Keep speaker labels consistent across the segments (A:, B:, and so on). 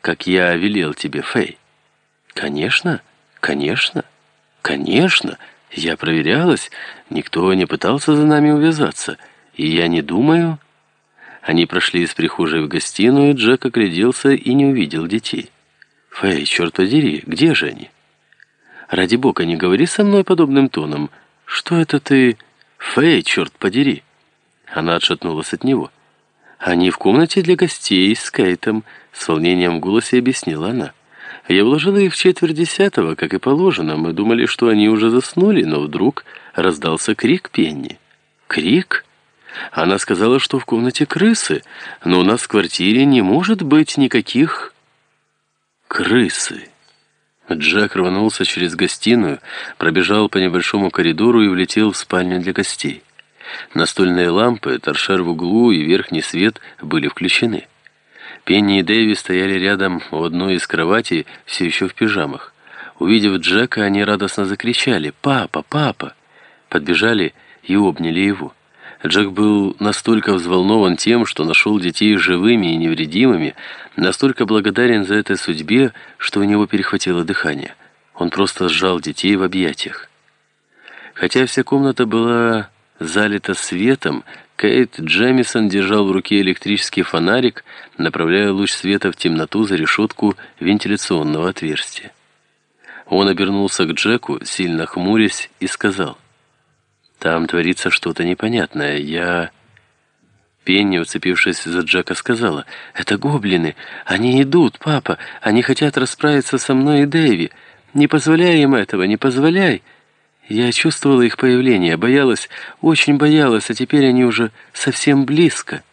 A: как я велел тебе, Фэй?» «Конечно, конечно, конечно. Я проверялась, никто не пытался за нами увязаться, и я не думаю...» Они прошли из прихожей в гостиную, Джек огляделся и не увидел детей. «Фэй, черт подери, где же они?» «Ради бога, не говори со мной подобным тоном. Что это ты...» «Фэй, черт подери!» Она отшатнулась от него. «Они в комнате для гостей с Кейтом», — с волнением в голосе объяснила она. «Я вложила их в четверть десятого, как и положено. Мы думали, что они уже заснули, но вдруг раздался крик Пенни». «Крик?» Она сказала, что в комнате крысы, но у нас в квартире не может быть никаких крысы. Джек рванулся через гостиную, пробежал по небольшому коридору и влетел в спальню для гостей. Настольные лампы, торшер в углу и верхний свет были включены. Пенни и Дэви стояли рядом у одной из кроватей, все еще в пижамах. Увидев Джека, они радостно закричали «Папа! Папа!» Подбежали и обняли его. Джек был настолько взволнован тем, что нашел детей живыми и невредимыми, настолько благодарен за это судьбе, что у него перехватило дыхание. Он просто сжал детей в объятиях. Хотя вся комната была залита светом, Кейт Джемисон держал в руке электрический фонарик, направляя луч света в темноту за решетку вентиляционного отверстия. Он обернулся к Джеку, сильно хмурясь, и сказал — там творится что-то непонятное. Я...» Пенни, уцепившись за Джека, сказала, «Это гоблины. Они идут, папа. Они хотят расправиться со мной и Дэви. Не позволяй им этого, не позволяй». Я чувствовала их появление, боялась, очень боялась, а теперь они уже совсем близко.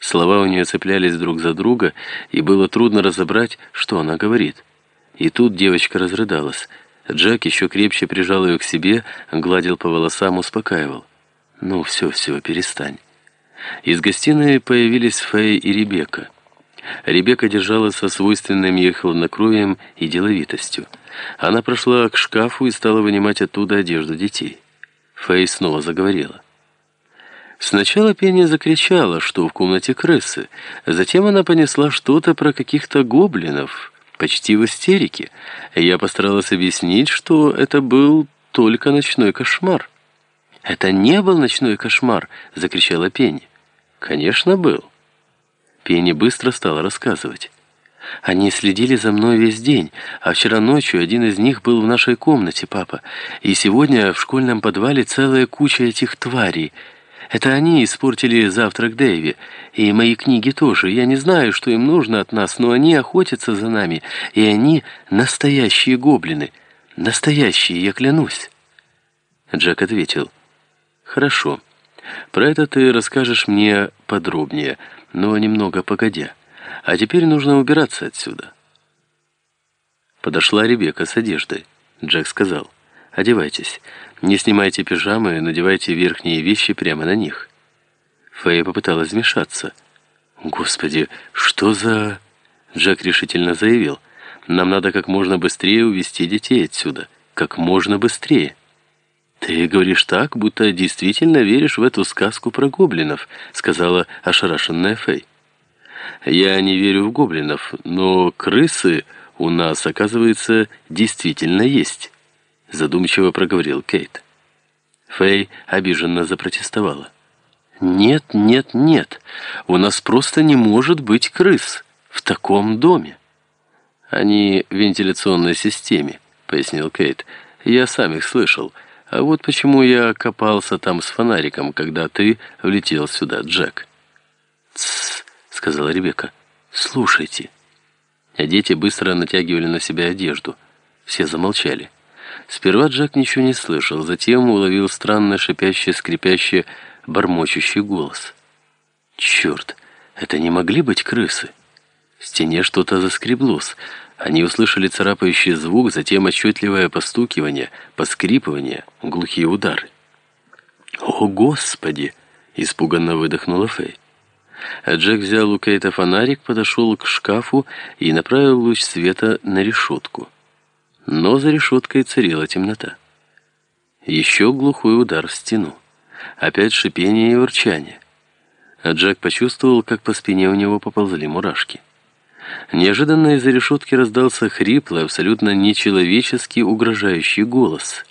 A: Слова у нее цеплялись друг за друга, и было трудно разобрать, что она говорит. И тут девочка разрыдалась. Джек еще крепче прижал ее к себе, гладил по волосам, успокаивал. «Ну, все, все, перестань». Из гостиной появились Фэй и Ребекка. Ребекка держалась со свойственным ей хладнокровием и деловитостью. Она прошла к шкафу и стала вынимать оттуда одежду детей. Фэй снова заговорила. Сначала Пенни закричала, что в комнате крысы. Затем она понесла что-то про каких-то гоблинов, почти в истерике. Я постаралась объяснить, что это был только ночной кошмар. «Это не был ночной кошмар!» — закричала Пенни. «Конечно, был». Пенни быстро стала рассказывать. «Они следили за мной весь день, а вчера ночью один из них был в нашей комнате, папа, и сегодня в школьном подвале целая куча этих тварей — это они испортили завтрак Дэйви. И мои книги тоже. Я не знаю, что им нужно от нас, но они охотятся за нами. И они настоящие гоблины. Настоящие, я клянусь. Джек ответил. Хорошо. Про это ты расскажешь мне подробнее, но немного погодя. А теперь нужно убираться отсюда. Подошла Ребекка с одеждой. Джек сказал. Одевайтесь. Не снимайте пижамы, надевайте верхние вещи прямо на них. Фэй попыталась вмешаться. «Господи, что за...» Джек решительно заявил. «Нам надо как можно быстрее увести детей отсюда. Как можно быстрее». «Ты говоришь так, будто действительно веришь в эту сказку про гоблинов», сказала ошарашенная Фэй. «Я не верю в гоблинов, но крысы у нас, оказывается, действительно есть» задумчиво проговорил Кейт. Фэй обиженно запротестовала. «Нет, нет, нет, у нас просто не может быть крыс в таком доме». «Они в вентиляционной системе», — пояснил Кейт. «Я сам их слышал. А вот почему я копался там с фонариком, когда ты влетел сюда, Джек». «Тссс», — сказала Ребекка. «Слушайте». А дети быстро натягивали на себя одежду. Все замолчали. Сперва Джек ничего не слышал, затем уловил странно шипящий, скрипящий, бормочущий голос. «Черт, это не могли быть крысы?» В стене что-то заскреблось. Они услышали царапающий звук, затем отчетливое постукивание, поскрипывание, глухие удары. «О, Господи!» — испуганно выдохнула Фэй. А Джек взял у Кейта фонарик, подошел к шкафу и направил луч света на решетку но за решеткой царила темнота. Еще глухой удар в стену. Опять шипение и ворчание. А Джек почувствовал, как по спине у него поползли мурашки. Неожиданно из-за решетки раздался хриплый, абсолютно нечеловеческий угрожающий голос.